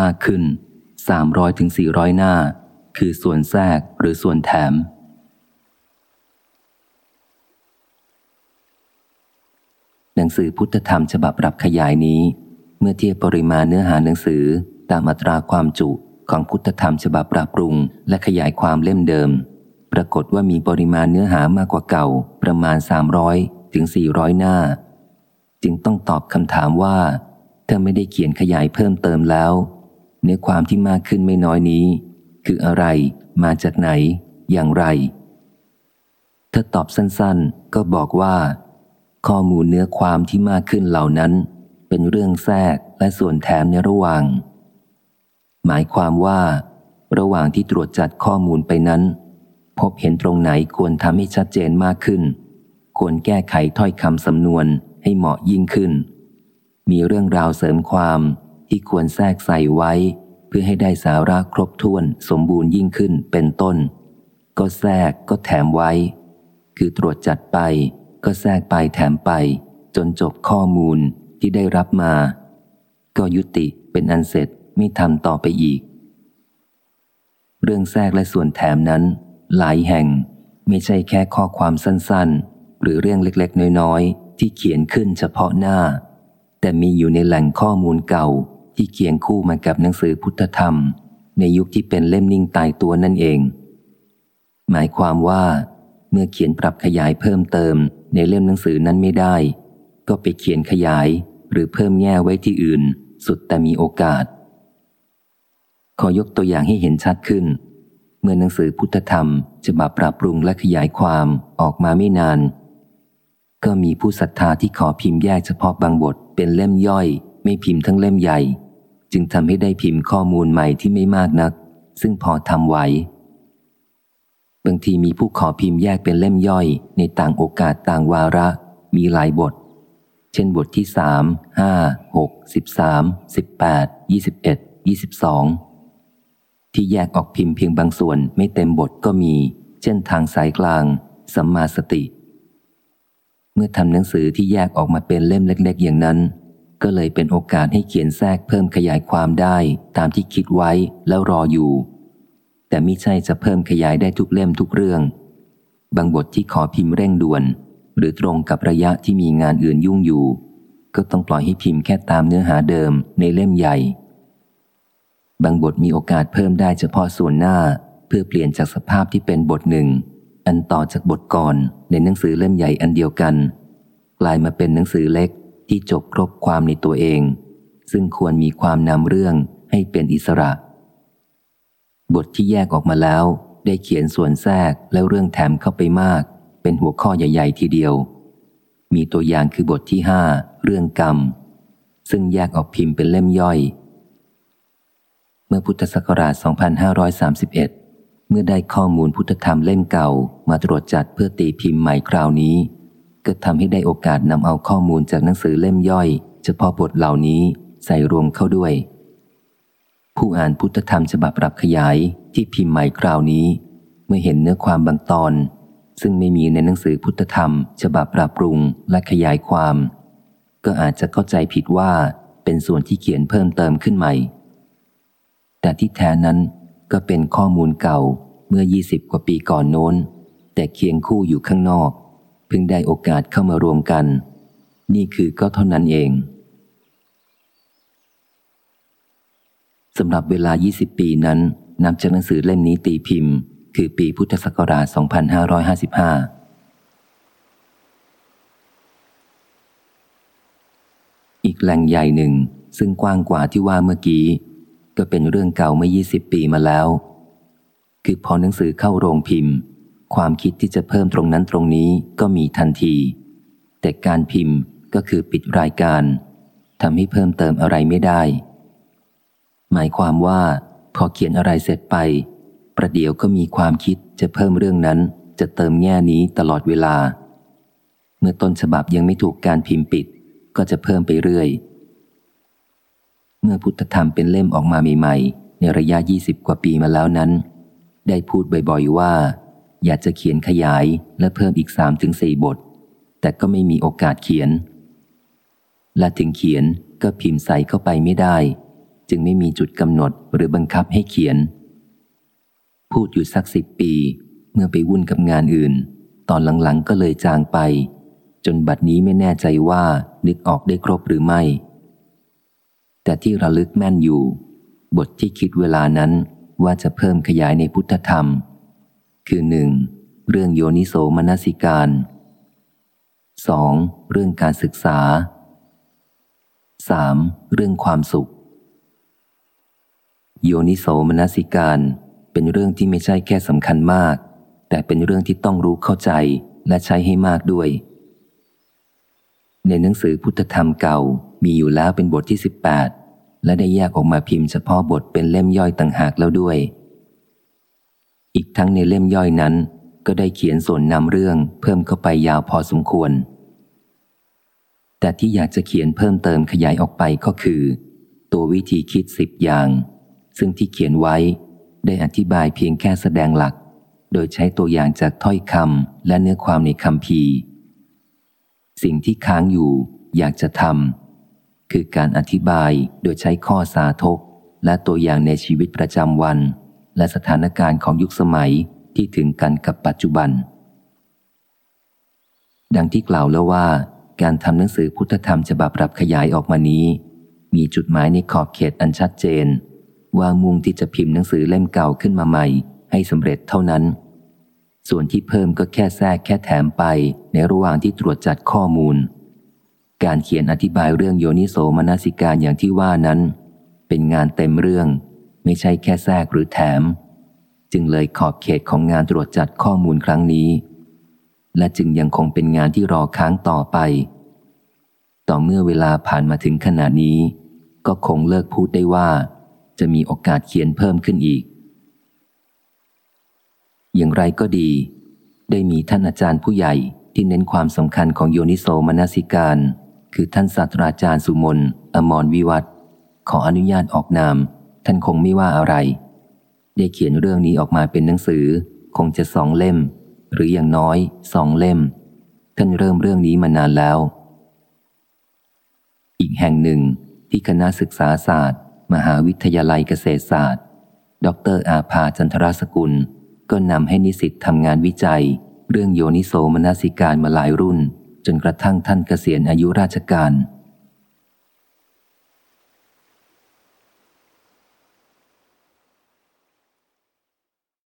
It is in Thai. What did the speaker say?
มากขึ้น300ถึง400 หน้า คือส่วนแทรกหรือส่วนแถม หนังสือพุทธธรรมฉบับปรับขยายนี้ เมื่อเทียบปริมาณเนื้อหาหนังสือตามอัตราความจุของพุทธธรรมฉบับปรับปรุง และขยายความเล่มเดิม ปรากฏว่ามีปริมาณเนื้อหามากกว่าเก่า ประมาณ 300 ถึง 400 หน้า จึงต้องตอบคำถามว่า ถ้าไม่ได้เขียนขยายเพิ่มเติมแล้ว เนื้อความที่มากขึ้นไม่น้อยนี้ คืออะไร มาจากไหน อย่างไร ถ้าตอบสั้นๆ ก็บอกว่า ข้อมูลเนื้อความที่มากขึ้นเหล่านั้น เป็นเรื่องแทรกและส่วนแถมในระหว่าง หมายความว่า ระหว่างที่ตรวจจัดข้อมูลไปนั้น พบเห็นตรงไหนควรทำให้ชัดเจนมากขึ้น ควรแก้ไขถ้อยคำสำนวนให้เหมาะยิ่งขึ้น มีเรื่องราวเสริมความ ที่ควรแทรกใส่ไว้ เพื่อให้ได้สาระครบถ้วนสมบูรณ์ยิ่งขึ้นเป็นต้น ก็แทรกก็แถมไว้ คือตรวจจัดไป ก็แทรกไปแถมไป จนจบข้อมูลที่ได้รับมา ก็ยุติเป็นอันเสร็จไม่ทำต่อไปอีก เรื่องแทรกและส่วนแถมนั้น หลายแห่งไม่ใช่แค่ข้อความสั้นๆ หรือเรื่องเล็กๆ น้อยๆ ที่เขียนขึ้นเฉพาะหน้า แต่มีอยู่ในแหล่งข้อมูลเก่า ที่เคียงคู่มากับหนังสือพุทธธรรม ในยุคที่เป็นเล่มนิ่งตายตัวนั่นเอง หมายความว่าเมื่อเขียนปรับขยายเพิ่มเติมในเล่มหนังสือนั้นไม่ได้ ก็ไปเขียนขยายหรือเพิ่มแง่ไว้ที่อื่น สุดแต่มีโอกาส ขอยกตัวอย่างให้เห็นชัดขึ้น เมื่อหนังสือพุทธธรรมฉบับปรับปรุงและขยายความออกมาไม่นาน ก็มีผู้ศรัทธาที่ขอพิมพ์แยกเฉพาะบางบทเป็นเล่มย่อย ไม่พิมพ์ทั้งเล่มใหญ่ จึงทำให้ได้พิมพ์ข้อมูลใหม่ที่ไม่มากนัก ซึ่งพอทำไหว บางทีมีผู้ขอพิมพ์แยกเป็นเล่มย่อย ในต่างโอกาสต่างวาระ มีหลายบท เช่นบทที่สามห้าหกสิบสามสิบแปดยี่สิบเอ็ดยี่สิบสองที่แยกออกพิมพ์เพียงบางส่วนไม่เต็มบทก็มี เช่นทางสายกลาง สัมมาสติ เมื่อทำหนังสือที่แยกออกมาเป็นเล่มเล็ก ๆ อย่างนั้น ก็เลยเป็นโอกาสให้เขียนแทรกเพิ่มขยายความได้ตามที่คิดไว้แล้วรออยู่ แต่มิใช่จะเพิ่มขยายได้ทุกเล่มทุกเรื่อง บางบทที่ขอพิมพ์เร่งด่วน หรือตรงกับระยะที่มีงานอื่นยุ่งอยู่ ก็ต้องปล่อยให้พิมพ์แค่ตามเนื้อหาเดิมในเล่มใหญ่ บางบทมีโอกาสเพิ่มได้เฉพาะส่วนหน้า เพื่อเปลี่ยนจากสภาพที่เป็นบทหนึ่ง อันต่อจากบทก่อนในหนังสือเล่มใหญ่อันเดียวกัน กลายมาเป็นหนังสือเล็ก ที่จบครบความในตัวเอง ซึ่งควรมีความนำเรื่องให้เป็นอิสระ บทที่แยกออกมาแล้วได้เขียนส่วนแทรกแล้วเรื่องแถมเข้าไปมาก เป็นหัวข้อใหญ่ ๆ ทีเดียว มีตัวอย่างคือบทที่ห้าเรื่องกรรม ซึ่งแยกออกพิมพ์เป็นเล่มย่อย เมื่อพุทธศักราช 2531 เมื่อได้ข้อมูลพุทธธรรมเล่มเก่ามาตรวจจัดเพื่อตีพิมพ์ใหม่คราวนี้ ก็ทำให้ได้โอกาสนำเอาข้อมูลจากหนังสือเล่มย่อย เฉพาะบทเหล่านี้ใส่รวมเข้าด้วย ผู้อ่านพุทธธรรมฉบับปรับขยายที่พิมพ์ใหม่คราวนี้ เมื่อเห็นเนื้อความบางตอน ซึ่งไม่มีในหนังสือพุทธธรรม ฉบับปรับปรุงและขยายความ ก็อาจจะเข้าใจผิดว่าเป็นส่วนที่เขียนเพิ่มเติมขึ้นใหม่ แต่ที่แท้นั้นก็เป็นข้อมูลเก่าเมื่อ 20 กว่าปีก่อนโน้น แต่เคียงคู่อยู่ข้างนอก เพิ่งได้โอกาสเข้ามารวมกัน นี่คือก็เท่านั้นเองสำหรับเวลา 20 ปีนั้นนับจากหนังสือเล่มนี้ตีพิมพ์ คือปีพุทธศักราช 2555อีกแหล่งใหญ่หนึ่งซึ่งกว้างกว่าที่ว่าเมื่อกี้ ก็เป็นเรื่องเก่าเมื่อ 20 ปีมาแล้ว คือพอหนังสือเข้าโรงพิมพ์ ความคิดที่จะเพิ่มตรงนั้นตรงนี้ก็มีทันที แต่การพิมพ์ก็คือปิดรายการทำให้เพิ่มเติมอะไรไม่ได้ หมายความว่าพอเขียนอะไรเสร็จไป ประเดี๋ยวก็มีความคิดจะเพิ่มเรื่องนั้น จะเติมแง่นี้ตลอดเวลา เมื่อต้นฉบับยังไม่ถูกการพิมพ์ปิด ก็จะเพิ่มไปเรื่อย เมื่อพุทธธรรมเป็นเล่มออกมาใหม่ ๆ ในระยะ 20 กว่าปีมาแล้วนั้น ได้พูดบ่อยๆว่า อยากจะเขียนขยายและเพิ่มอีก3-4ถึงสี่บท แต่ก็ไม่มีโอกาสเขียน และถึงเขียนก็พิมพ์ใส่เข้าไปไม่ได้ จึงไม่มีจุดกำหนดหรือบังคับให้เขียน พูดอยู่สักสิบปี เมื่อไปวุ่นกับงานอื่น ตอนหลังๆก็เลยจางไป จนบัดนี้ไม่แน่ใจว่านึกออกได้ครบหรือไม่ แต่ที่ระลึกแม่นอยู่ บทที่คิดเวลานั้นว่าจะเพิ่มขยายในพุทธธรรม คือหนึ่งเรื่องโยนิโสมนสิการ 2. เรื่องการศึกษา 3. เรื่องความสุข โยนิโสมนสิการ เป็นเรื่องที่ไม่ใช่แค่สำคัญมาก แต่เป็นเรื่องที่ต้องรู้เข้าใจและใช้ให้มากด้วย ในหนังสือพุทธธรรมเก่ามีอยู่แล้วเป็นบทที่ 18 และได้แยกออกมาพิมพ์เฉพาะบทเป็นเล่มย่อยต่างหากแล้วด้วย อีกทั้งในเล่มย่อยนั้น ก็ได้เขียนส่วนนำเรื่องเพิ่มเข้าไปยาวพอสมควร แต่ที่อยากจะเขียนเพิ่มเติมขยายออกไปก็คือ ตัววิธีคิดสิบอย่าง ซึ่งที่เขียนไว้ได้อธิบายเพียงแค่แสดงหลัก โดยใช้ตัวอย่างจากถ้อยคำและเนื้อความในคำพีสิ่งที่ค้างอยู่อยากจะทำคือการอธิบายโดยใช้ข้อสาธกและตัวอย่างในชีวิตประจำวัน และสถานการณ์ของยุคสมัยที่ถึงกันกับปัจจุบัน ดังที่กล่าวแล้วว่า การทำหนังสือพุทธธรรมฉบับปรับขยายออกมานี้ มีจุดหมายในขอบเขตอันชัดเจน ว่ามุ่งที่จะพิมพ์หนังสือเล่มเก่าขึ้นมาใหม่ ให้สำเร็จเท่านั้น ส่วนที่เพิ่มก็แค่แทรกแค่แถมไปในระหว่างที่ตรวจจัดข้อมูล การเขียนอธิบายเรื่องโยนิโสมนสิการอย่างที่ว่านั้น เป็นงานเต็มเรื่อง ไม่ใช่แค่แทรกหรือแถม จึงเลยขอบเขตของงานตรวจจัดข้อมูลครั้งนี้ และจึงยังคงเป็นงานที่รอค้างต่อไป ต่อเมื่อเวลาผ่านมาถึงขนาดนี้ ก็คงเลิกพูดได้ว่า จะมีโอกาสเขียนเพิ่มขึ้นอีก อย่างไรก็ดี ได้มีท่านอาจารย์ผู้ใหญ่ที่เน้นความสำคัญของโยนิโสมนสิการ คือท่านศาสตราจารย์สุมนอมรวิวัตขออนุญาตออกนาม ท่านคงไม่ว่าอะไร ได้เขียนเรื่องนี้ออกมาเป็นหนังสือ คงจะสองเล่ม หรืออย่างน้อยสองเล่ม ท่านเริ่มเรื่องนี้มานานแล้ว อีกแห่งหนึ่งที่คณะศึกษาศาสตร์ มหาวิทยาลัยเกษตรศาสตร์ ดรอาภาจันทรสกุล ก็นำให้นิสิตทำงานวิจัย เรื่องโยนิโสมนสิการมาหลายรุ่น จนกระทั่งท่านเกษียณอายุราชการ